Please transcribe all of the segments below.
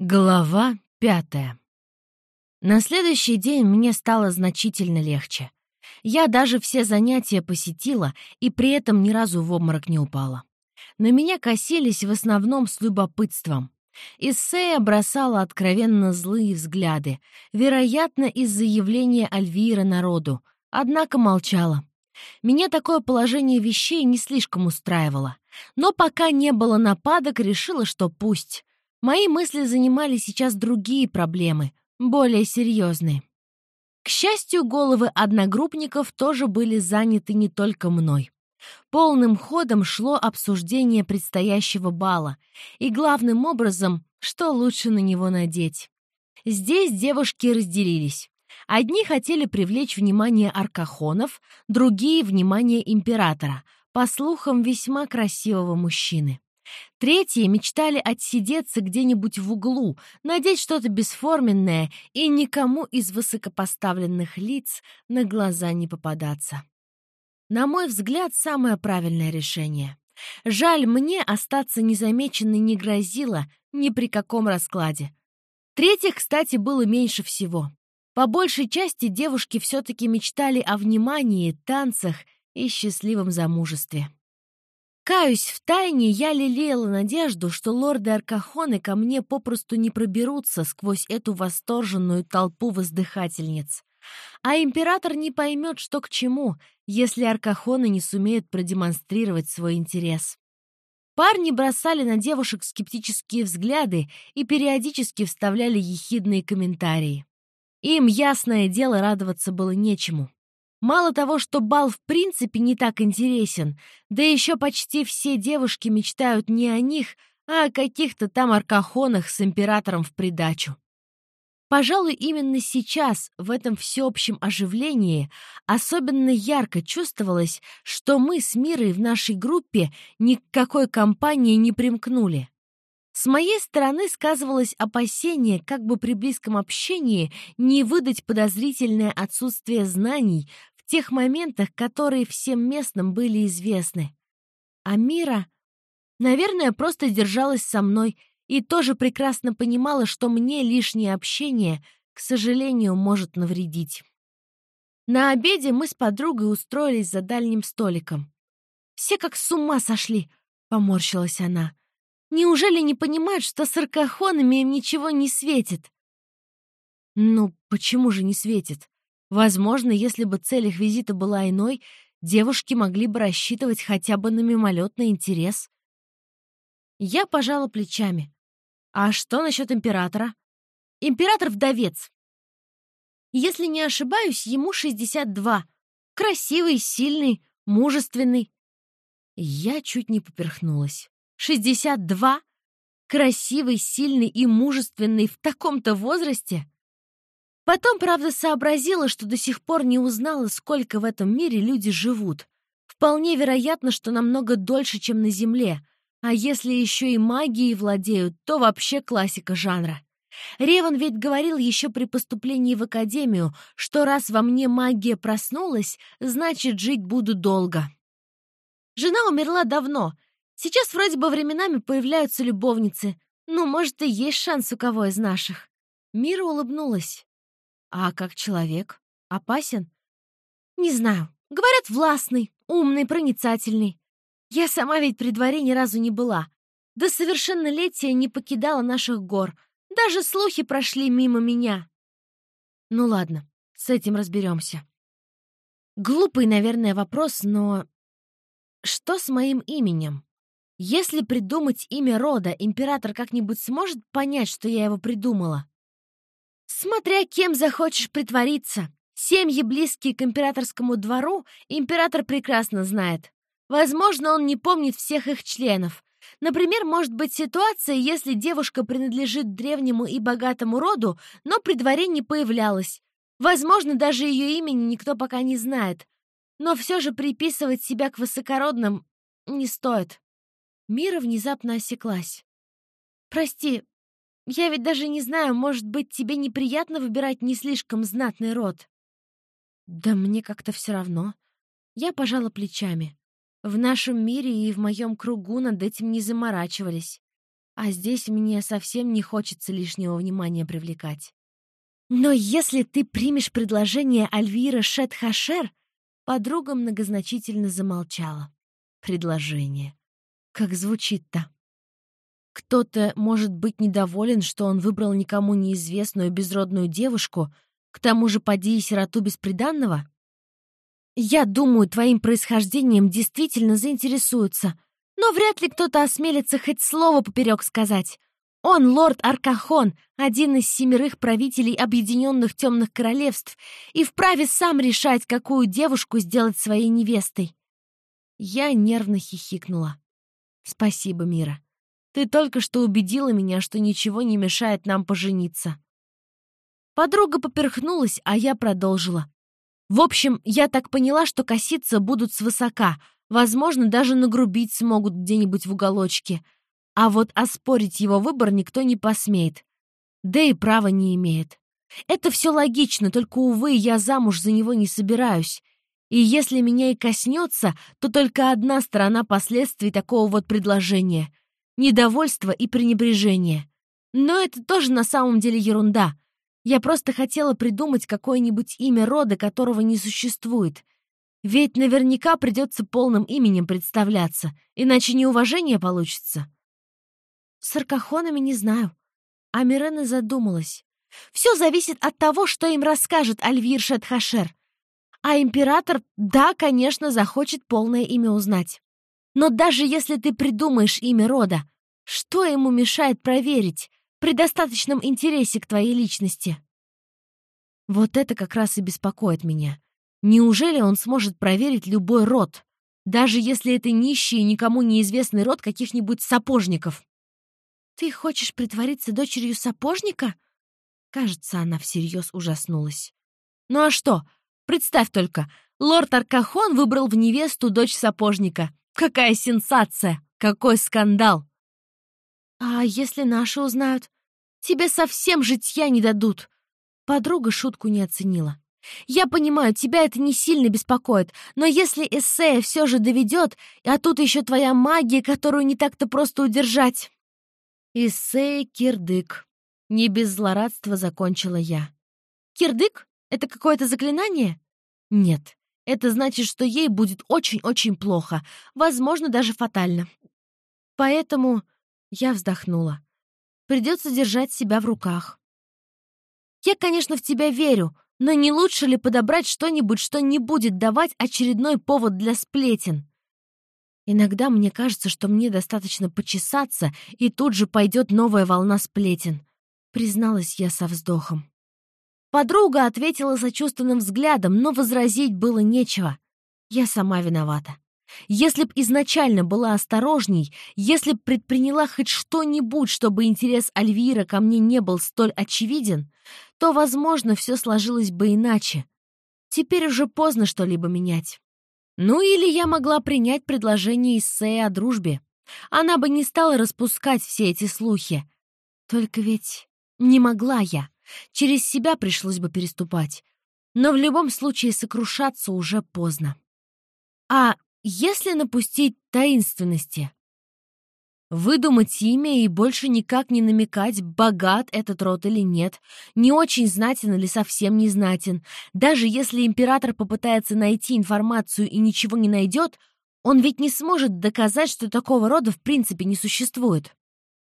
Глава пятая. На следующий день мне стало значительно легче. Я даже все занятия посетила и при этом ни разу в обморок не упала. На меня косились в основном с любопытством. Иссея бросала откровенно злые взгляды, вероятно, из-за явления Альвира народу, однако молчала. Меня такое положение вещей не слишком устраивало, но пока не было нападок, решила, что пусть. Мои мысли занимали сейчас другие проблемы, более серьезные. К счастью, головы одногруппников тоже были заняты не только мной. Полным ходом шло обсуждение предстоящего бала, и главным образом, что лучше на него надеть. Здесь девушки разделились. Одни хотели привлечь внимание аркахонов, другие — внимание императора, по слухам, весьма красивого мужчины. Третьи мечтали отсидеться где-нибудь в углу, надеть что-то бесформенное и никому из высокопоставленных лиц на глаза не попадаться. На мой взгляд, самое правильное решение. Жаль, мне остаться незамеченной не грозило ни при каком раскладе. Третьих, кстати, было меньше всего. По большей части девушки все-таки мечтали о внимании, танцах и счастливом замужестве. Каюсь, в тайне я лелеяла надежду, что лорды Аркахоны ко мне попросту не проберутся сквозь эту восторженную толпу воздыхательниц. А император не поймет, что к чему, если Аркахоны не сумеют продемонстрировать свой интерес. Парни бросали на девушек скептические взгляды и периодически вставляли ехидные комментарии. Им, ясное дело, радоваться было нечему. Мало того, что бал в принципе не так интересен, да еще почти все девушки мечтают не о них, а о каких-то там аркахонах с императором в придачу. Пожалуй, именно сейчас, в этом всеобщем оживлении, особенно ярко чувствовалось, что мы с Мирой в нашей группе ни к какой компании не примкнули. С моей стороны сказывалось опасение, как бы при близком общении не выдать подозрительное отсутствие знаний тех моментах, которые всем местным были известны. А Мира, наверное, просто держалась со мной и тоже прекрасно понимала, что мне лишнее общение, к сожалению, может навредить. На обеде мы с подругой устроились за дальним столиком. «Все как с ума сошли!» — поморщилась она. Неужели не понимают, что с аркахонами им ничего не светит? Ну, почему же не светит? Возможно, если бы цель их визита была иной, девушки могли бы рассчитывать хотя бы на мимолетный интерес. Я пожала плечами. А что насчет императора? Император-вдовец. Если не ошибаюсь, ему 62. Красивый, сильный, мужественный. Я чуть не поперхнулась. 62? Красивый, сильный и мужественный в таком-то возрасте? Потом, правда, сообразила, что до сих пор не узнала, сколько в этом мире люди живут. Вполне вероятно, что намного дольше, чем на Земле. А если еще и магией владеют, то вообще классика жанра. Реван ведь говорил еще при поступлении в академию, что раз во мне магия проснулась, значит, жить буду долго. Жена умерла давно, Сейчас вроде бы временами появляются любовницы. Ну, может, и есть шанс у кого из наших. Мира улыбнулась. А как человек? Опасен? Не знаю. Говорят, властный, умный, проницательный. Я сама ведь при дворе ни разу не была. До совершеннолетия не покидала наших гор. Даже слухи прошли мимо меня. Ну ладно, с этим разберемся. Глупый, наверное, вопрос, но... Что с моим именем? Если придумать имя рода, император как-нибудь сможет понять, что я его придумала? Смотря кем захочешь притвориться. Семьи, близкие к императорскому двору, император прекрасно знает. Возможно, он не помнит всех их членов. Например, может быть ситуация, если девушка принадлежит древнему и богатому роду, но при дворе не появлялась. Возможно, даже ее имени никто пока не знает. Но все же приписывать себя к высокородным не стоит. Мира внезапно осеклась. «Прости, я ведь даже не знаю, может быть, тебе неприятно выбирать не слишком знатный род?» «Да мне как-то все равно». Я пожала плечами. В нашем мире и в моем кругу над этим не заморачивались. А здесь мне совсем не хочется лишнего внимания привлекать. Но если ты примешь предложение Альвира Шетхашер, подруга многозначительно замолчала. Предложение. Как звучит-то? Кто-то может быть недоволен, что он выбрал никому неизвестную безродную девушку, к тому же поди и сироту бесприданного? Я думаю, твоим происхождением действительно заинтересуются, но вряд ли кто-то осмелится хоть слово поперек сказать. Он лорд Аркахон, один из семерых правителей Объединенных Темных Королевств, и вправе сам решать, какую девушку сделать своей невестой. Я нервно хихикнула. Спасибо, Мира. Ты только что убедила меня, что ничего не мешает нам пожениться. Подруга поперхнулась, а я продолжила. В общем, я так поняла, что коситься будут свысока, возможно, даже нагрубить смогут где-нибудь в уголочке. А вот оспорить его выбор никто не посмеет. Да и права не имеет. Это все логично, только, увы, я замуж за него не собираюсь. И если меня и коснется, то только одна сторона последствий такого вот предложения — недовольство и пренебрежение. Но это тоже на самом деле ерунда — я просто хотела придумать какое-нибудь имя рода, которого не существует. Ведь наверняка придется полным именем представляться, иначе неуважение получится. С аркахонами не знаю. А Мирена задумалась. Все зависит от того, что им расскажет Альвир Шетхашер. А император, да, конечно, захочет полное имя узнать. Но даже если ты придумаешь имя рода, что ему мешает проверить, при достаточном интересе к твоей личности. Вот это как раз и беспокоит меня. Неужели он сможет проверить любой род, даже если это нищий и никому неизвестный род каких-нибудь сапожников? Ты хочешь притвориться дочерью сапожника? Кажется, она всерьез ужаснулась. Ну а что? Представь только, лорд Аркахон выбрал в невесту дочь сапожника. Какая сенсация! Какой скандал! «А если наши узнают? Тебе совсем житья не дадут!» Подруга шутку не оценила. «Я понимаю, тебя это не сильно беспокоит, но если эссея все же доведет, а тут еще твоя магия, которую не так-то просто удержать...» «Эссея кирдык», — не без злорадства закончила я. «Кирдык? Это какое-то заклинание?» «Нет, это значит, что ей будет очень-очень плохо, возможно, даже фатально. Поэтому я вздохнула. Придется держать себя в руках. Я, конечно, в тебя верю, но не лучше ли подобрать что-нибудь, что не будет давать очередной повод для сплетен? Иногда мне кажется, что мне достаточно почесаться, и тут же пойдет новая волна сплетен. Призналась я со вздохом. Подруга ответила сочувственным взглядом, но возразить было нечего. Я сама виновата. Если б изначально была осторожней, если б предприняла хоть что-нибудь, чтобы интерес Альвира ко мне не был столь очевиден, то, возможно, все сложилось бы иначе. Теперь уже поздно что-либо менять. Ну или я могла принять предложение Иссея о дружбе. Она бы не стала распускать все эти слухи. Только ведь не могла я. Через себя пришлось бы переступать. Но в любом случае сокрушаться уже поздно. А если напустить таинственности, выдумать имя и больше никак не намекать, богат этот род или нет, не очень знатен или совсем не знатен, даже если император попытается найти информацию и ничего не найдет, он ведь не сможет доказать, что такого рода в принципе не существует.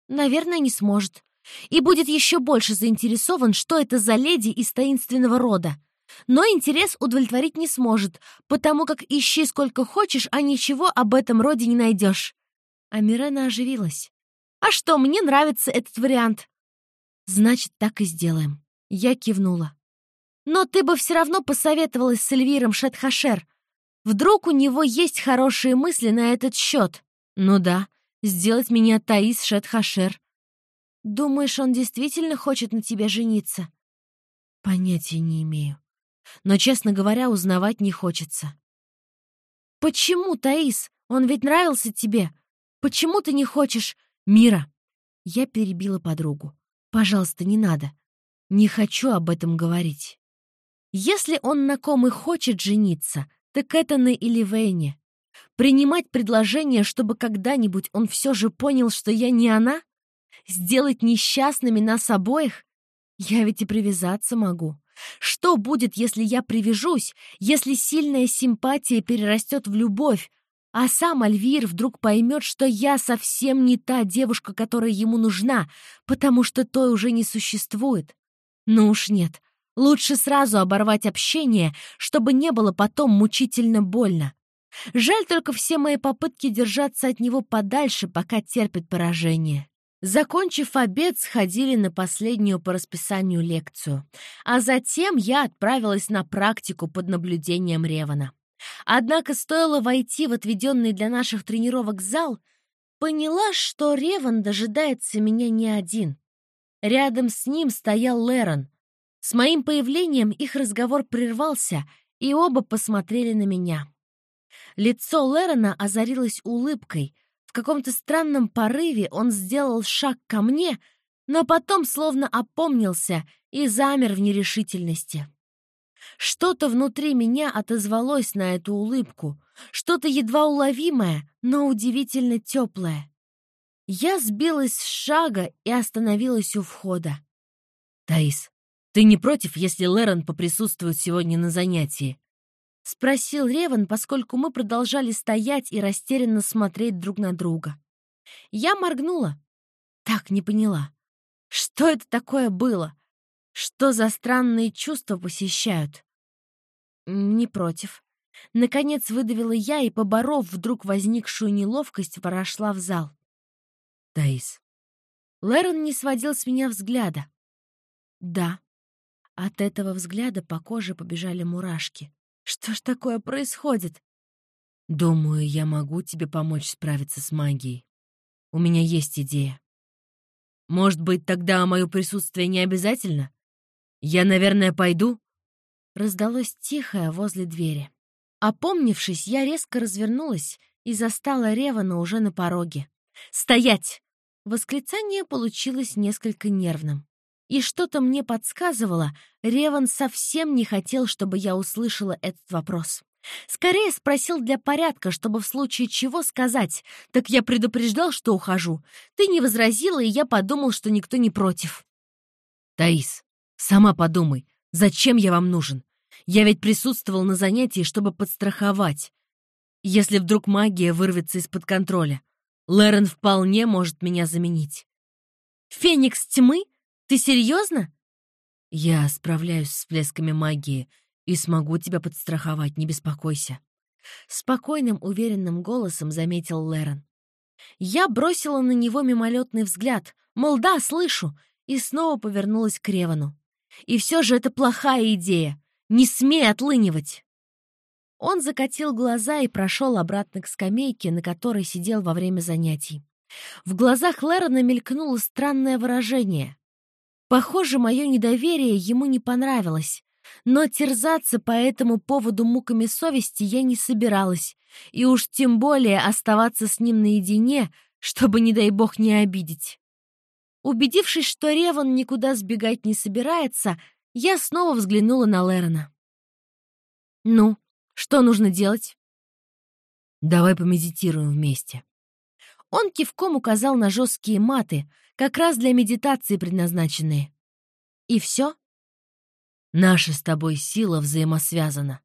Наверное, не сможет. И будет еще больше заинтересован, что это за леди из таинственного рода. Но интерес удовлетворить не сможет, потому как ищи сколько хочешь, а ничего об этом роде не найдешь. А Мирена оживилась. «А что, мне нравится этот вариант». «Значит, так и сделаем». Я кивнула. «Но ты бы все равно посоветовалась с Эльвиром Шетхашер. Вдруг у него есть хорошие мысли на этот счет?» «Ну да, сделать меня Таис Шетхашер». «Думаешь, он действительно хочет на тебе жениться?» «Понятия не имею но, честно говоря, узнавать не хочется. «Почему, Таис? Он ведь нравился тебе. Почему ты не хочешь...» «Мира!» Я перебила подругу. «Пожалуйста, не надо. Не хочу об этом говорить. Если он на ком и хочет жениться, так это на Иливейне. Принимать предложение, чтобы когда-нибудь он все же понял, что я не она? Сделать несчастными нас обоих? Я ведь и привязаться могу. Что будет, если я привяжусь, если сильная симпатия перерастет в любовь, а сам Альвир вдруг поймет, что я совсем не та девушка, которая ему нужна, потому что той уже не существует? Ну уж нет. Лучше сразу оборвать общение, чтобы не было потом мучительно больно. Жаль только все мои попытки держаться от него подальше, пока терпит поражение. Закончив обед, сходили на последнюю по расписанию лекцию, а затем я отправилась на практику под наблюдением Ревана. Однако стоило войти в отведенный для наших тренировок зал, поняла, что Реван дожидается меня не один. Рядом с ним стоял Лерон. С моим появлением их разговор прервался, и оба посмотрели на меня. Лицо Лерона озарилось улыбкой. В каком-то странном порыве он сделал шаг ко мне, но потом словно опомнился и замер в нерешительности. Что-то внутри меня отозвалось на эту улыбку, что-то едва уловимое, но удивительно теплое. Я сбилась с шага и остановилась у входа. «Таис, ты не против, если Лерон поприсутствует сегодня на занятии?» — спросил Реван, поскольку мы продолжали стоять и растерянно смотреть друг на друга. Я моргнула. Так, не поняла. Что это такое было? Что за странные чувства посещают? Не против. Наконец выдавила я и, поборов вдруг возникшую неловкость, прошла в зал. Таис. Лерон не сводил с меня взгляда. Да. От этого взгляда по коже побежали мурашки. Что ж такое происходит? Думаю, я могу тебе помочь справиться с магией. У меня есть идея. Может быть, тогда мое присутствие не обязательно? Я, наверное, пойду?» Раздалось тихое возле двери. Опомнившись, я резко развернулась и застала Ревана уже на пороге. «Стоять!» Восклицание получилось несколько нервным. И что-то мне подсказывало, Реван совсем не хотел, чтобы я услышала этот вопрос. Скорее спросил для порядка, чтобы в случае чего сказать. Так я предупреждал, что ухожу. Ты не возразила, и я подумал, что никто не против. Таис, сама подумай, зачем я вам нужен? Я ведь присутствовал на занятии, чтобы подстраховать. Если вдруг магия вырвется из-под контроля, Лерен вполне может меня заменить. «Феникс тьмы?» Ты серьезно? Я справляюсь с всплесками магии и смогу тебя подстраховать, не беспокойся. Спокойным, уверенным голосом заметил Лерон. Я бросила на него мимолетный взгляд, мол, да, слышу, и снова повернулась к Ревану. И все же это плохая идея. Не смей отлынивать. Он закатил глаза и прошел обратно к скамейке, на которой сидел во время занятий. В глазах Лерона мелькнуло странное выражение. Похоже, мое недоверие ему не понравилось. Но терзаться по этому поводу муками совести я не собиралась, и уж тем более оставаться с ним наедине, чтобы, не дай бог, не обидеть. Убедившись, что Реван никуда сбегать не собирается, я снова взглянула на Лерона. «Ну, что нужно делать?» «Давай помедитируем вместе». Он кивком указал на жесткие маты, как раз для медитации предназначенные. И все? Наша с тобой сила взаимосвязана.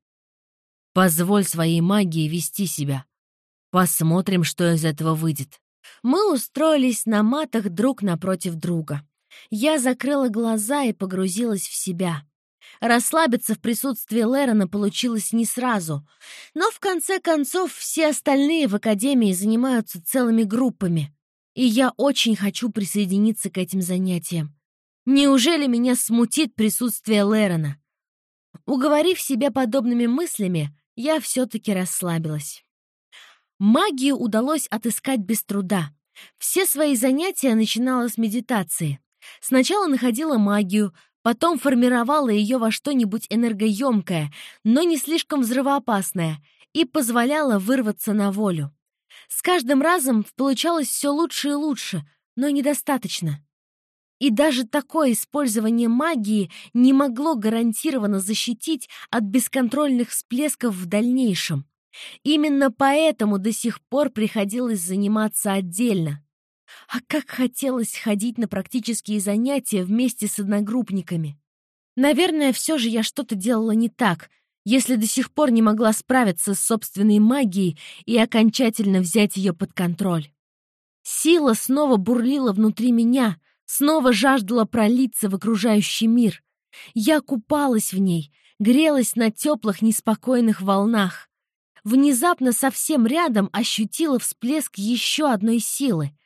Позволь своей магии вести себя. Посмотрим, что из этого выйдет. Мы устроились на матах друг напротив друга. Я закрыла глаза и погрузилась в себя. Расслабиться в присутствии Лерона получилось не сразу. Но в конце концов все остальные в Академии занимаются целыми группами и я очень хочу присоединиться к этим занятиям. Неужели меня смутит присутствие Лерона? Уговорив себя подобными мыслями, я все-таки расслабилась. Магию удалось отыскать без труда. Все свои занятия начинала с медитации. Сначала находила магию, потом формировала ее во что-нибудь энергоемкое, но не слишком взрывоопасное, и позволяла вырваться на волю. С каждым разом получалось все лучше и лучше, но недостаточно. И даже такое использование магии не могло гарантированно защитить от бесконтрольных всплесков в дальнейшем. Именно поэтому до сих пор приходилось заниматься отдельно. А как хотелось ходить на практические занятия вместе с одногруппниками. Наверное, все же я что-то делала не так, если до сих пор не могла справиться с собственной магией и окончательно взять ее под контроль. Сила снова бурлила внутри меня, снова жаждала пролиться в окружающий мир. Я купалась в ней, грелась на теплых, неспокойных волнах. Внезапно совсем рядом ощутила всплеск еще одной силы.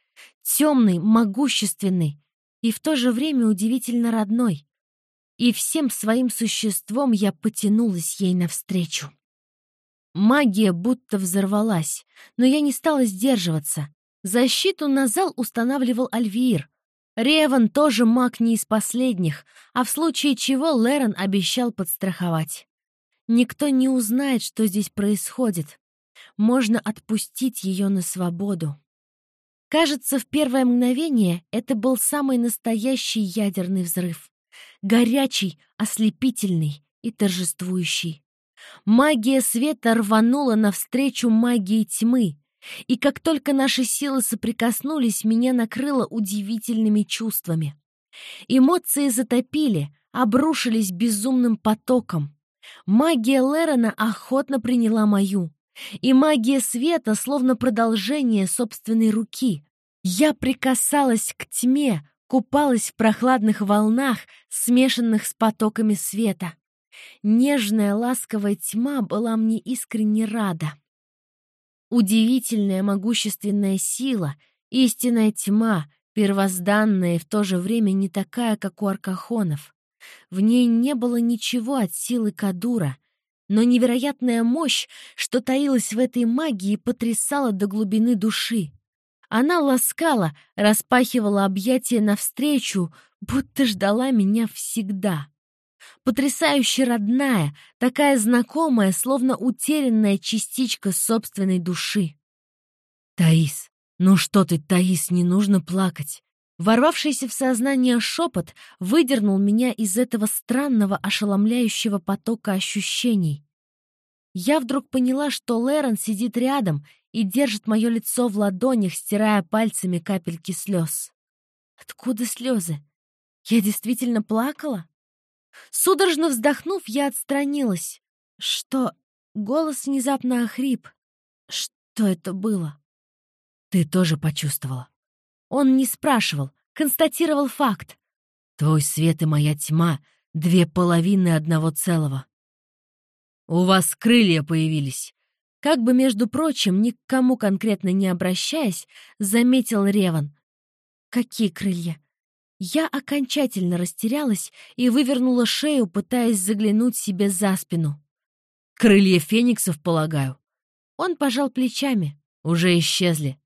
Темный, могущественный и в то же время удивительно родной. И всем своим существом я потянулась ей навстречу. Магия будто взорвалась, но я не стала сдерживаться. Защиту на зал устанавливал Альвиир. Реван тоже маг не из последних, а в случае чего Лерон обещал подстраховать. Никто не узнает, что здесь происходит. Можно отпустить ее на свободу. Кажется, в первое мгновение это был самый настоящий ядерный взрыв. Горячий, ослепительный и торжествующий. Магия света рванула навстречу магии тьмы, и как только наши силы соприкоснулись, меня накрыло удивительными чувствами. Эмоции затопили, обрушились безумным потоком. Магия Лерона охотно приняла мою. И магия света словно продолжение собственной руки. Я прикасалась к тьме, купалась в прохладных волнах, смешанных с потоками света. Нежная ласковая тьма была мне искренне рада. Удивительная могущественная сила, истинная тьма, первозданная и в то же время не такая, как у аркахонов. В ней не было ничего от силы Кадура, но невероятная мощь, что таилась в этой магии, потрясала до глубины души. Она ласкала, распахивала объятия навстречу, будто ждала меня всегда. Потрясающе родная, такая знакомая, словно утерянная частичка собственной души. «Таис, ну что ты, Таис, не нужно плакать!» Ворвавшийся в сознание шепот выдернул меня из этого странного, ошеломляющего потока ощущений. Я вдруг поняла, что Лерон сидит рядом и держит мое лицо в ладонях, стирая пальцами капельки слез. Откуда слезы? Я действительно плакала? Судорожно вздохнув, я отстранилась. Что? Голос внезапно охрип. Что это было? Ты тоже почувствовала. Он не спрашивал, констатировал факт. Твой свет и моя тьма — две половины одного целого. У вас крылья появились. Как бы, между прочим, ни к кому конкретно не обращаясь, заметил Реван. Какие крылья? Я окончательно растерялась и вывернула шею, пытаясь заглянуть себе за спину. «Крылья фениксов, полагаю». Он пожал плечами. «Уже исчезли».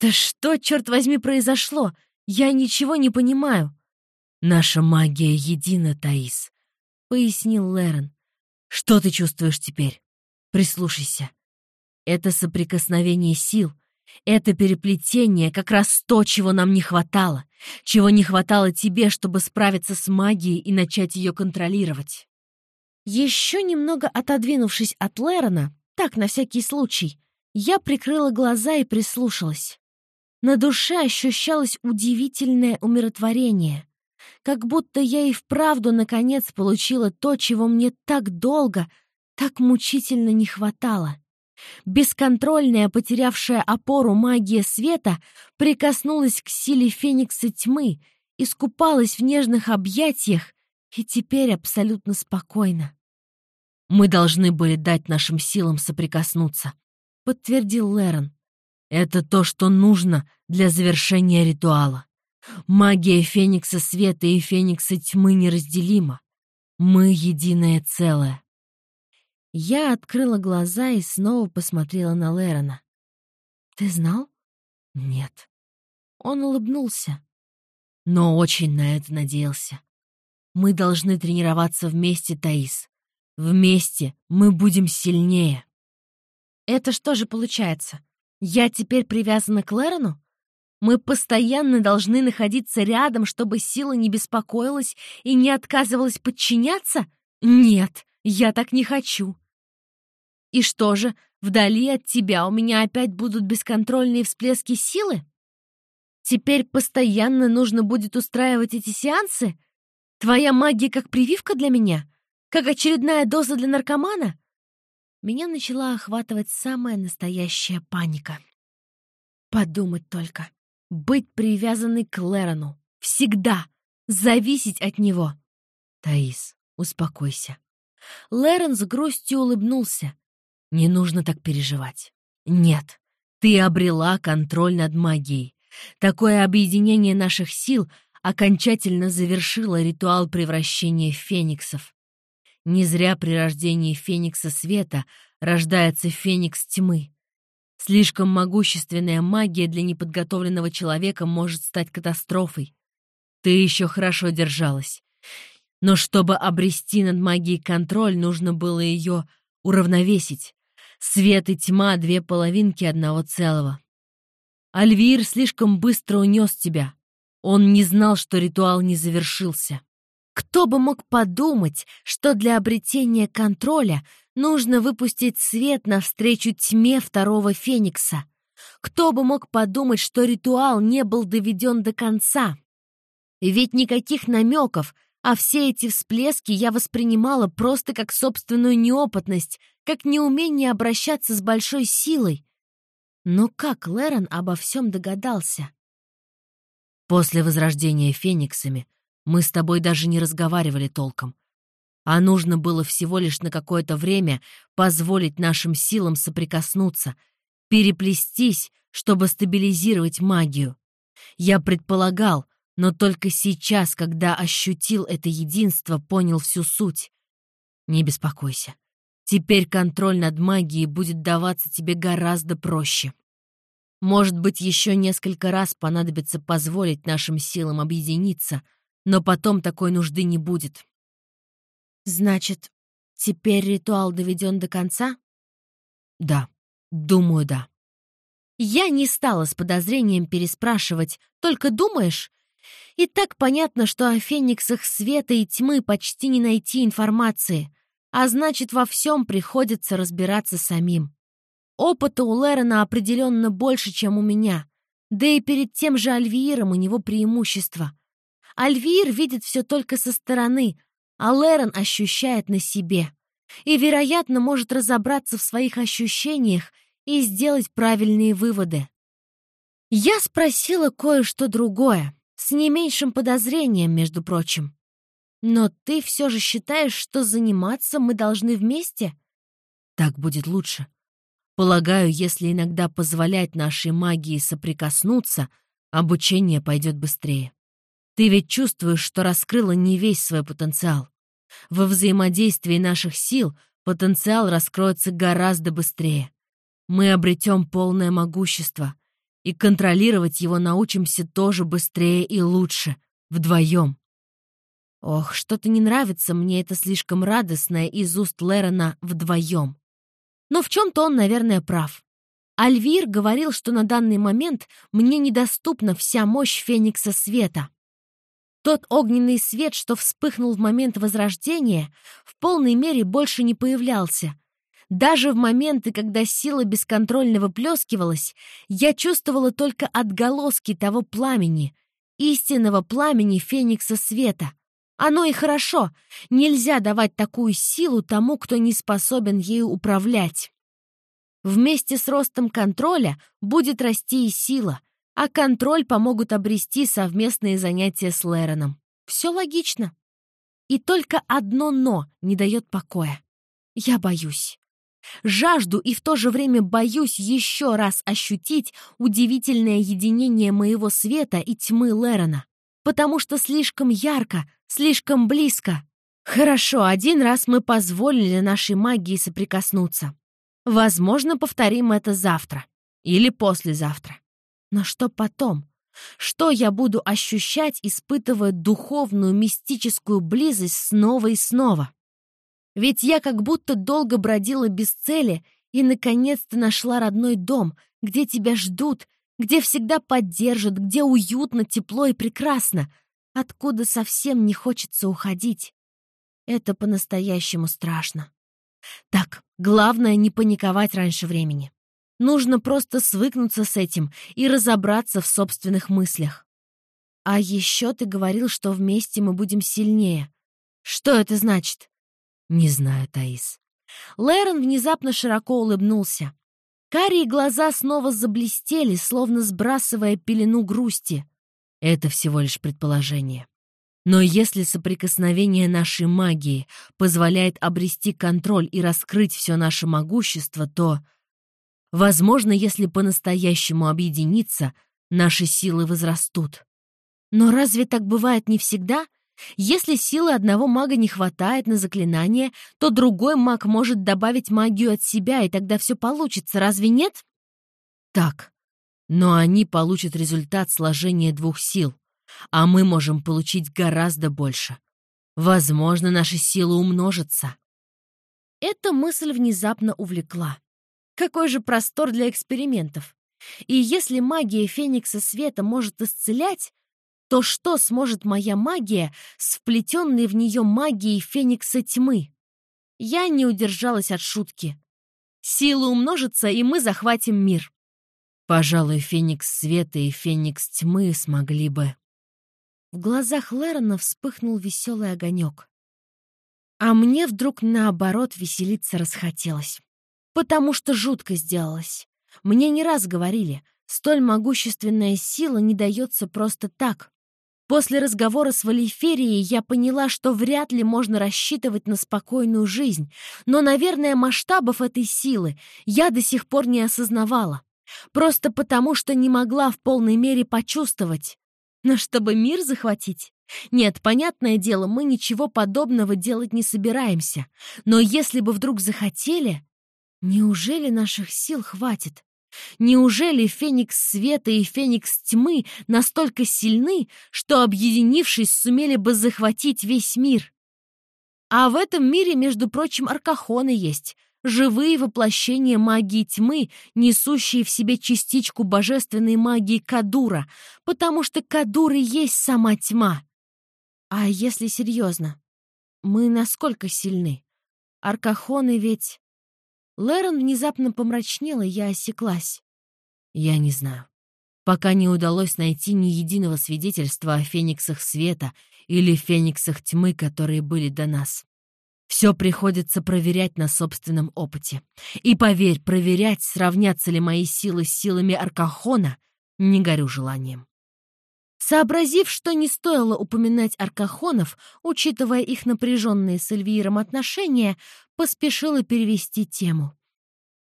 «Да что, черт возьми, произошло? Я ничего не понимаю». «Наша магия едина, Таис», — пояснил Лерон. «Что ты чувствуешь теперь? Прислушайся. Это соприкосновение сил, это переплетение как раз то, чего нам не хватало, чего не хватало тебе, чтобы справиться с магией и начать ее контролировать. Еще немного отодвинувшись от Лерона, так, на всякий случай, я прикрыла глаза и прислушалась. На душе ощущалось удивительное умиротворение, как будто я и вправду, наконец, получила то, чего мне так долго, так мучительно не хватало. Бесконтрольная, потерявшая опору магия света прикоснулась к силе феникса тьмы, искупалась в нежных объятиях и теперь абсолютно спокойно. «Мы должны были дать нашим силам соприкоснуться», — подтвердил Лерон. «Это то, что нужно для завершения ритуала. Магия Феникса Света и Феникса Тьмы неразделима. Мы единое целое. Я открыла глаза и снова посмотрела на Лерона. «Ты знал?» «Нет». Он улыбнулся. «Но очень на это надеялся. Мы должны тренироваться вместе, Таис. Вместе мы будем сильнее». «Это что же получается? Я теперь привязана к Лерону? Мы постоянно должны находиться рядом, чтобы сила не беспокоилась и не отказывалась подчиняться? Нет, я так не хочу. И что же, вдали от тебя у меня опять будут бесконтрольные всплески силы? Теперь постоянно нужно будет устраивать эти сеансы? Твоя магия как прививка для меня? Как очередная доза для наркомана? Меня начала охватывать самая настоящая паника. Подумать только. Быть привязанной к Лерону. Всегда. Зависеть от него. Таис, успокойся. Лерон с грустью улыбнулся. Не нужно так переживать. Нет, ты обрела контроль над магией. Такое объединение наших сил окончательно завершило ритуал превращения фениксов. Не зря при рождении феникса света рождается феникс тьмы. Слишком могущественная магия для неподготовленного человека может стать катастрофой. Ты еще хорошо держалась. Но чтобы обрести над магией контроль, нужно было ее уравновесить. Свет и тьма — две половинки одного целого. Альвир слишком быстро унес тебя. Он не знал, что ритуал не завершился. Кто бы мог подумать, что для обретения контроля нужно выпустить свет навстречу тьме второго Феникса? Кто бы мог подумать, что ритуал не был доведен до конца? Ведь никаких намеков — а все эти всплески я воспринимала просто как собственную неопытность, как неумение обращаться с большой силой. Но как Лерон обо всем догадался? После возрождения фениксами мы с тобой даже не разговаривали толком. А нужно было всего лишь на какое-то время позволить нашим силам соприкоснуться, переплестись, чтобы стабилизировать магию. Я предполагал, но только сейчас, когда ощутил это единство, понял всю суть. Не беспокойся. Теперь контроль над магией будет даваться тебе гораздо проще. Может быть, еще несколько раз понадобится позволить нашим силам объединиться, но потом такой нужды не будет. Значит, теперь ритуал доведен до конца? Да, думаю, да. Я не стала с подозрением переспрашивать. Только думаешь? И так понятно, что о фениксах света и тьмы почти не найти информации, а значит, во всем приходится разбираться самим. Опыта у Лерона определенно больше, чем у меня. Да и перед тем же Альвииром у него преимущество. Альвиир видит все только со стороны, а Лерон ощущает на себе. И, вероятно, может разобраться в своих ощущениях и сделать правильные выводы. Я спросила кое-что другое. С не меньшим подозрением, между прочим. Но ты все же считаешь, что заниматься мы должны вместе? Так будет лучше. Полагаю, если иногда позволять нашей магии соприкоснуться, обучение пойдет быстрее. Ты ведь чувствуешь, что раскрыла не весь свой потенциал. Во взаимодействии наших сил потенциал раскроется гораздо быстрее. Мы обретем полное могущество, и контролировать его научимся тоже быстрее и лучше, вдвоем. Ох, что-то не нравится мне это слишком радостное из уст Лерона вдвоем. Но в чем-то он, наверное, прав. Альвир говорил, что на данный момент мне недоступна вся мощь Феникса Света. Тот огненный свет, что вспыхнул в момент Возрождения, в полной мере больше не появлялся, даже в моменты, когда сила бесконтрольно выплескивалась, я чувствовала только отголоски того пламени, истинного пламени Феникса Света. Оно и хорошо, нельзя давать такую силу тому, кто не способен ею управлять. Вместе с ростом контроля будет расти и сила, а контроль помогут обрести совместные занятия с Лероном. Все логично. И только одно «но» не дает покоя. Я боюсь. Жажду и в то же время боюсь еще раз ощутить удивительное единение моего света и тьмы Лерона. Потому что слишком ярко, слишком близко. Хорошо, один раз мы позволили нашей магии соприкоснуться. Возможно, повторим это завтра. Или послезавтра. Но что потом? Что я буду ощущать, испытывая духовную мистическую близость снова и снова? Ведь я как будто долго бродила без цели и, наконец-то, нашла родной дом, где тебя ждут, где всегда поддержат, где уютно, тепло и прекрасно, откуда совсем не хочется уходить. Это по-настоящему страшно. Так, главное не паниковать раньше времени. Нужно просто свыкнуться с этим и разобраться в собственных мыслях. А еще ты говорил, что вместе мы будем сильнее. Что это значит? Не знаю, Таис. Лэрон внезапно широко улыбнулся. Карие глаза снова заблестели, словно сбрасывая пелену грусти. Это всего лишь предположение. Но если соприкосновение нашей магии позволяет обрести контроль и раскрыть все наше могущество, то, возможно, если по-настоящему объединиться, наши силы возрастут. Но разве так бывает не всегда? Если силы одного мага не хватает на заклинание, то другой маг может добавить магию от себя, и тогда все получится, разве нет? Так, но они получат результат сложения двух сил, а мы можем получить гораздо больше. Возможно, наши силы умножатся. Эта мысль внезапно увлекла. Какой же простор для экспериментов. И если магия Феникса Света может исцелять, то что сможет моя магия с вплетенной в нее магией Феникса Тьмы? Я не удержалась от шутки. Силы умножатся, и мы захватим мир. Пожалуй, Феникс Света и Феникс Тьмы смогли бы. В глазах Лерона вспыхнул веселый огонек. А мне вдруг наоборот веселиться расхотелось. Потому что жутко сделалось. Мне не раз говорили, столь могущественная сила не дается просто так. После разговора с Валиферией я поняла, что вряд ли можно рассчитывать на спокойную жизнь, но, наверное, масштабов этой силы я до сих пор не осознавала. Просто потому, что не могла в полной мере почувствовать. Но чтобы мир захватить? Нет, понятное дело, мы ничего подобного делать не собираемся. Но если бы вдруг захотели, неужели наших сил хватит? Неужели Феникс Света и Феникс Тьмы настолько сильны, что, объединившись, сумели бы захватить весь мир? А в этом мире, между прочим, аркахоны есть, живые воплощения магии тьмы, несущие в себе частичку божественной магии Кадура, потому что Кадур есть сама тьма. А если серьезно, мы насколько сильны? Аркахоны ведь... Лерон внезапно помрачнел, и я осеклась. Я не знаю. Пока не удалось найти ни единого свидетельства о фениксах света или фениксах тьмы, которые были до нас. Все приходится проверять на собственном опыте. И поверь, проверять, сравнятся ли мои силы с силами Аркахона, не горю желанием. Сообразив, что не стоило упоминать аркахонов, учитывая их напряженные с Эльвиром отношения, поспешила перевести тему.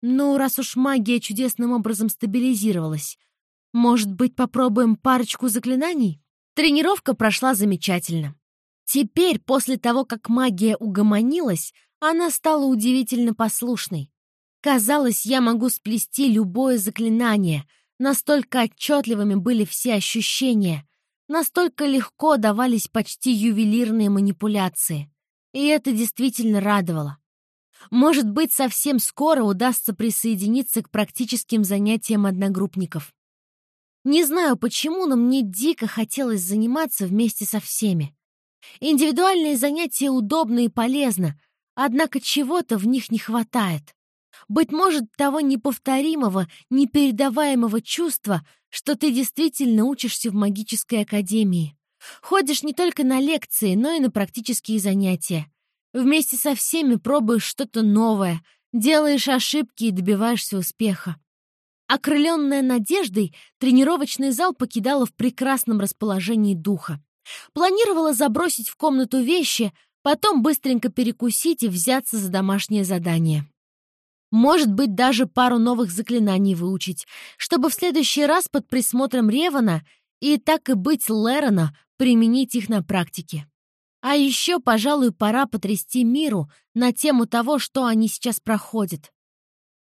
«Ну, раз уж магия чудесным образом стабилизировалась, может быть, попробуем парочку заклинаний?» Тренировка прошла замечательно. Теперь, после того, как магия угомонилась, она стала удивительно послушной. Казалось, я могу сплести любое заклинание, настолько отчетливыми были все ощущения, настолько легко давались почти ювелирные манипуляции. И это действительно радовало. Может быть, совсем скоро удастся присоединиться к практическим занятиям одногруппников. Не знаю почему, но мне дико хотелось заниматься вместе со всеми. Индивидуальные занятия удобны и полезны, однако чего-то в них не хватает. Быть может, того неповторимого, непередаваемого чувства, что ты действительно учишься в магической академии. Ходишь не только на лекции, но и на практические занятия. Вместе со всеми пробуешь что-то новое, делаешь ошибки и добиваешься успеха. Окрыленная надеждой, тренировочный зал покидала в прекрасном расположении духа. Планировала забросить в комнату вещи, потом быстренько перекусить и взяться за домашнее задание. Может быть, даже пару новых заклинаний выучить, чтобы в следующий раз под присмотром Ревана и так и быть Лерона применить их на практике. А еще, пожалуй, пора потрясти миру на тему того, что они сейчас проходят.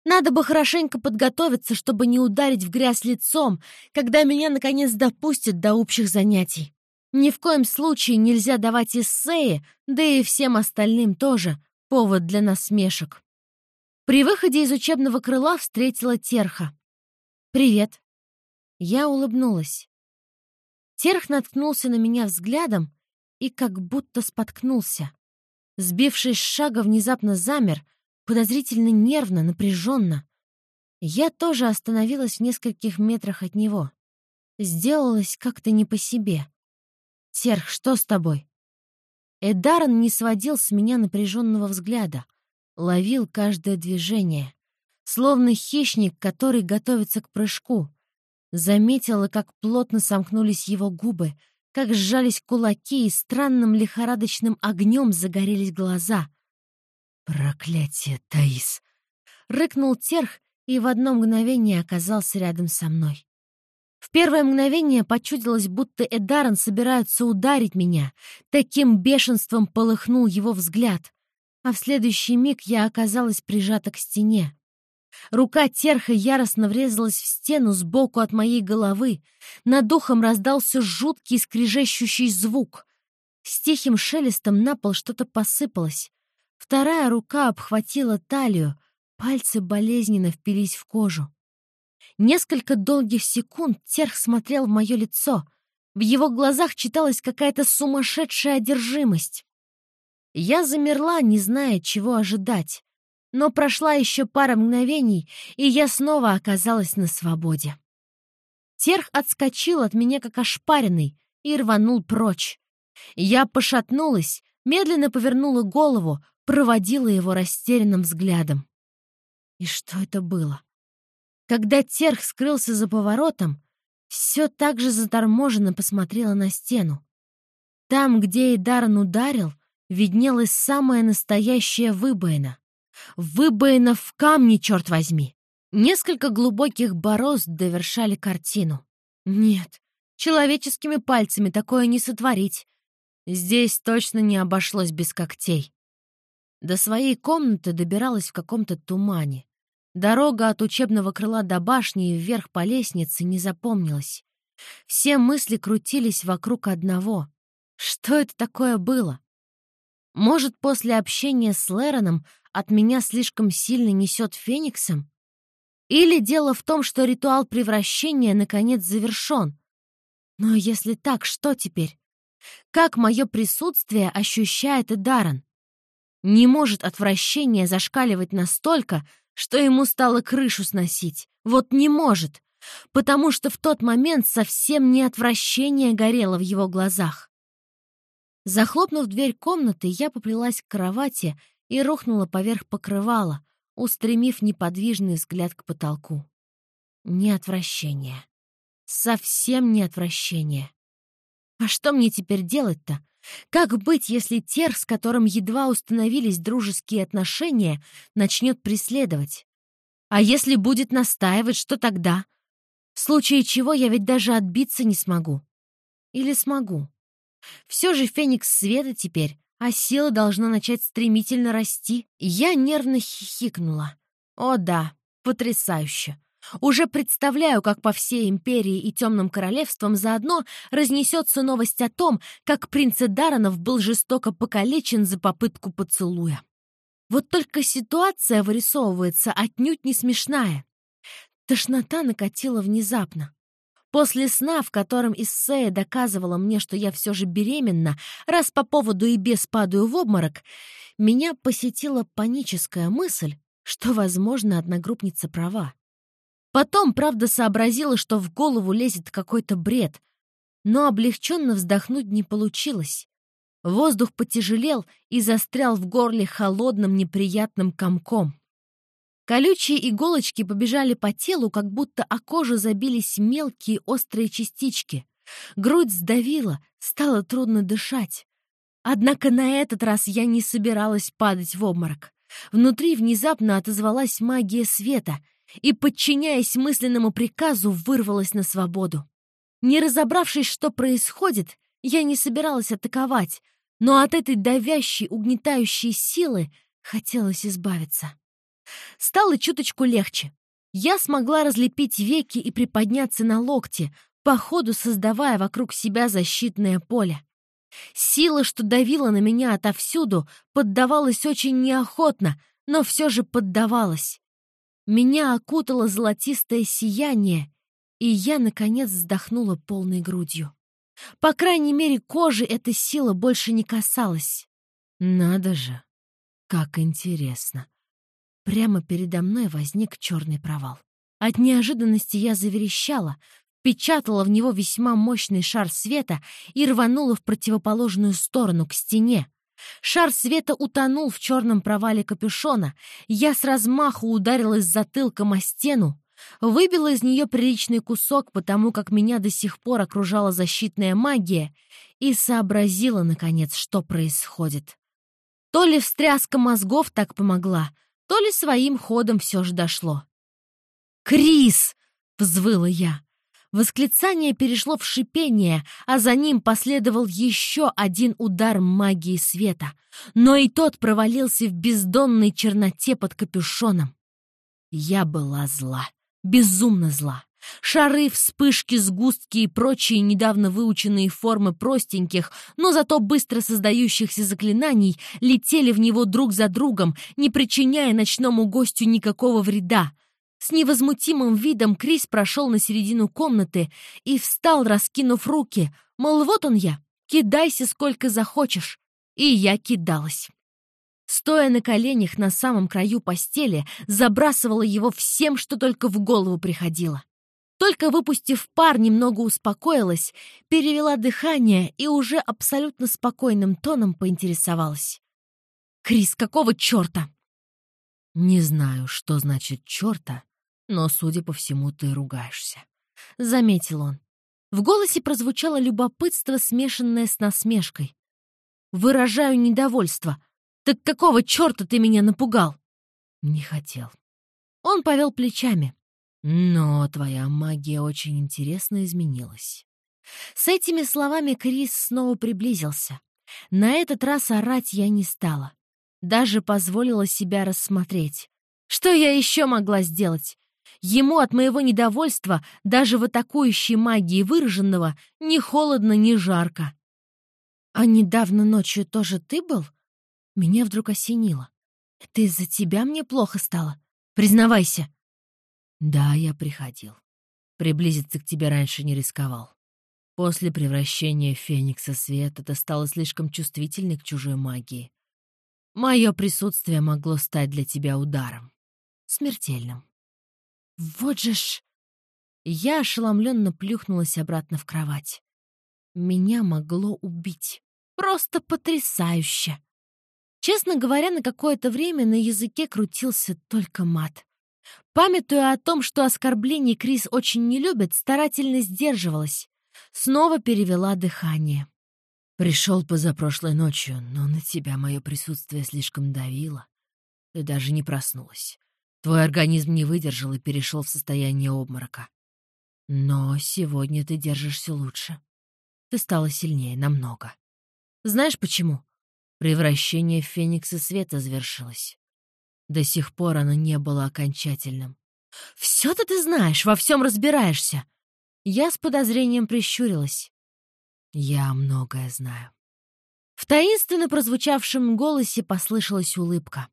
Надо бы хорошенько подготовиться, чтобы не ударить в грязь лицом, когда меня, наконец, допустят до общих занятий. Ни в коем случае нельзя давать эссеи, да и всем остальным тоже, повод для насмешек. При выходе из учебного крыла встретила Терха. «Привет». Я улыбнулась. Терх наткнулся на меня взглядом и как будто споткнулся. Сбившись с шага, внезапно замер, подозрительно нервно, напряженно. Я тоже остановилась в нескольких метрах от него. Сделалось как-то не по себе. «Терх, что с тобой?» Эдарон не сводил с меня напряженного взгляда, ловил каждое движение, словно хищник, который готовится к прыжку. Заметила, как плотно сомкнулись его губы, как сжались кулаки и странным лихорадочным огнем загорелись глаза. «Проклятие, Таис!» — рыкнул Терх и в одно мгновение оказался рядом со мной. В первое мгновение почудилось, будто Эдарон собирается ударить меня. Таким бешенством полыхнул его взгляд. А в следующий миг я оказалась прижата к стене. Рука терха яростно врезалась в стену сбоку от моей головы. Над духом раздался жуткий скрежещущий звук. С тихим шелестом на пол что-то посыпалось. Вторая рука обхватила талию, пальцы болезненно впились в кожу. Несколько долгих секунд Терх смотрел в мое лицо. В его глазах читалась какая-то сумасшедшая одержимость. Я замерла, не зная, чего ожидать. Но прошла еще пара мгновений, и я снова оказалась на свободе. Терх отскочил от меня, как ошпаренный, и рванул прочь. Я пошатнулась, медленно повернула голову, проводила его растерянным взглядом. И что это было? Когда Терх скрылся за поворотом, все так же заторможенно посмотрела на стену. Там, где Эйдарон ударил, виднелась самая настоящая выбоина. Выбоина в камне, черт возьми! Несколько глубоких борозд довершали картину. Нет, человеческими пальцами такое не сотворить. Здесь точно не обошлось без когтей. До своей комнаты добиралась в каком-то тумане. Дорога от учебного крыла до башни и вверх по лестнице не запомнилась. Все мысли крутились вокруг одного. Что это такое было? Может, после общения с Лероном от меня слишком сильно несет Фениксом? Или дело в том, что ритуал превращения наконец завершен? Но если так, что теперь? Как мое присутствие ощущает и Даррен? Не может отвращение зашкаливать настолько, что ему стало крышу сносить. Вот не может, потому что в тот момент совсем не отвращение горело в его глазах. Захлопнув дверь комнаты, я поплелась к кровати и рухнула поверх покрывала, устремив неподвижный взгляд к потолку. Не отвращение. Совсем не отвращение. А что мне теперь делать-то? Как быть, если Тер, с которым едва установились дружеские отношения, начнет преследовать? А если будет настаивать, что тогда? В случае чего я ведь даже отбиться не смогу. Или смогу? Все же Феникс Света теперь, а сила должна начать стремительно расти. Я нервно хихикнула. О да, потрясающе. Уже представляю, как по всей империи и темным королевствам заодно разнесется новость о том, как принц Эдаронов был жестоко покалечен за попытку поцелуя. Вот только ситуация вырисовывается отнюдь не смешная. Тошнота накатила внезапно. После сна, в котором Иссея доказывала мне, что я все же беременна, раз по поводу и без падаю в обморок, меня посетила паническая мысль, что, возможно, одногруппница права. Потом, правда, сообразила, что в голову лезет какой-то бред, но облегченно вздохнуть не получилось. Воздух потяжелел и застрял в горле холодным неприятным комком. Колючие иголочки побежали по телу, как будто о кожу забились мелкие острые частички. Грудь сдавила, стало трудно дышать. Однако на этот раз я не собиралась падать в обморок. Внутри внезапно отозвалась магия света — и, подчиняясь мысленному приказу, вырвалась на свободу. Не разобравшись, что происходит, я не собиралась атаковать, но от этой давящей, угнетающей силы хотелось избавиться. Стало чуточку легче. Я смогла разлепить веки и приподняться на локте, по ходу создавая вокруг себя защитное поле. Сила, что давила на меня отовсюду, поддавалась очень неохотно, но все же поддавалась. Меня окутало золотистое сияние, и я, наконец, вздохнула полной грудью. По крайней мере, кожи эта сила больше не касалась. Надо же, как интересно. Прямо передо мной возник черный провал. От неожиданности я заверещала, впечатала в него весьма мощный шар света и рванула в противоположную сторону, к стене. Шар света утонул в черном провале капюшона, я с размаху ударилась затылком о стену, выбила из нее приличный кусок, потому как меня до сих пор окружала защитная магия, и сообразила, наконец, что происходит. То ли встряска мозгов так помогла, то ли своим ходом все же дошло. «Крис!» — взвыла я. Восклицание перешло в шипение, а за ним последовал еще один удар магии света, но и тот провалился в бездонной черноте под капюшоном. Я была зла, безумно зла. Шары, вспышки, сгустки и прочие недавно выученные формы простеньких, но зато быстро создающихся заклинаний летели в него друг за другом, не причиняя ночному гостю никакого вреда. С невозмутимым видом Крис прошел на середину комнаты и встал, раскинув руки, мол, вот он я, кидайся сколько захочешь. И я кидалась. Стоя на коленях на самом краю постели, забрасывала его всем, что только в голову приходило. Только выпустив пар, немного успокоилась, перевела дыхание и уже абсолютно спокойным тоном поинтересовалась. «Крис, какого черта?» «Не знаю, что значит черта, но, судя по всему, ты ругаешься», — заметил он. В голосе прозвучало любопытство, смешанное с насмешкой. «Выражаю недовольство. Так какого черта ты меня напугал?» «Не хотел». Он повел плечами. Но твоя магия очень интересно изменилась. С этими словами Крис снова приблизился. На этот раз орать я не стала. Даже позволила себя рассмотреть. Что я еще могла сделать? Ему от моего недовольства, даже в атакующей магии выраженного, ни холодно, ни жарко. «А недавно ночью тоже ты был?» Меня вдруг осенило. «Это из-за тебя мне плохо стало? Признавайся!» Да, я приходил. Приблизиться к тебе раньше не рисковал. После превращения Феникса Света ты стала слишком чувствительной к чужой магии. Мое присутствие могло стать для тебя ударом. Смертельным. Вот же ж... Я ошеломленно плюхнулась обратно в кровать. Меня могло убить. Просто потрясающе. Честно говоря, на какое-то время на языке крутился только мат. Памятуя о том, что оскорблений Крис очень не любит, старательно сдерживалась. Снова перевела дыхание. Пришел позапрошлой ночью, но на тебя мое присутствие слишком давило. Ты даже не проснулась. Твой организм не выдержал и перешел в состояние обморока. Но сегодня ты держишься лучше. Ты стала сильнее намного. Знаешь почему? Превращение в Феникса Света завершилось. До сих пор оно не было окончательным. «Все-то ты знаешь, во всем разбираешься!» Я с подозрением прищурилась. «Я многое знаю». В таинственно прозвучавшем голосе послышалась улыбка.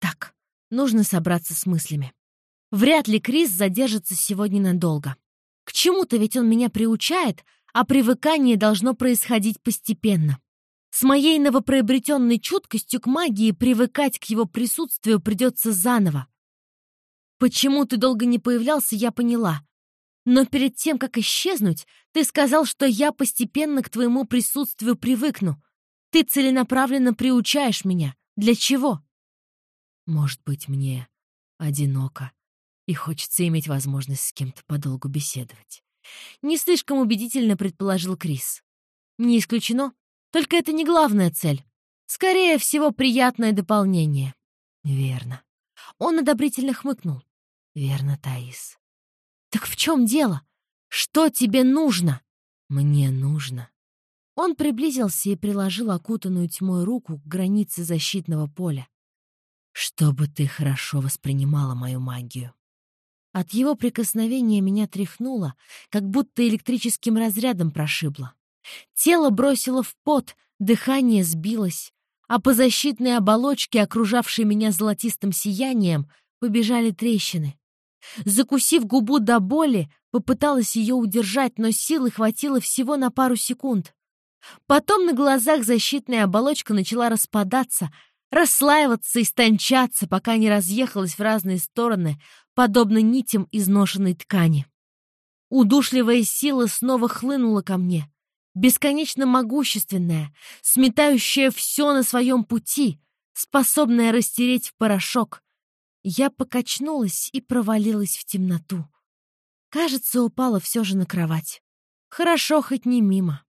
«Так, нужно собраться с мыслями. Вряд ли Крис задержится сегодня надолго. К чему-то ведь он меня приучает, а привыкание должно происходить постепенно. С моей новоприобретенной чуткостью к магии привыкать к его присутствию придется заново. Почему ты долго не появлялся, я поняла. Но перед тем, как исчезнуть, ты сказал, что я постепенно к твоему присутствию привыкну. Ты целенаправленно приучаешь меня. Для чего? Может быть, мне одиноко, и хочется иметь возможность с кем-то подолгу беседовать. Не слишком убедительно предположил Крис. Не исключено, только это не главная цель. Скорее всего, приятное дополнение. Верно. Он одобрительно хмыкнул. Верно, Таис. Так в чем дело? Что тебе нужно? Мне нужно. Он приблизился и приложил окутанную тьмой руку к границе защитного поля. Чтобы ты хорошо воспринимала мою магию. От его прикосновения меня тряхнуло, как будто электрическим разрядом прошибло. Тело бросило в пот, дыхание сбилось, а по защитной оболочке, окружавшей меня золотистым сиянием, побежали трещины. Закусив губу до боли, попыталась ее удержать, но силы хватило всего на пару секунд. Потом на глазах защитная оболочка начала распадаться, расслаиваться и стончаться, пока не разъехалась в разные стороны, подобно нитям изношенной ткани. Удушливая сила снова хлынула ко мне, бесконечно могущественная, сметающая все на своем пути, способная растереть в порошок. Я покачнулась и провалилась в темноту. Кажется, упала все же на кровать. Хорошо, хоть не мимо.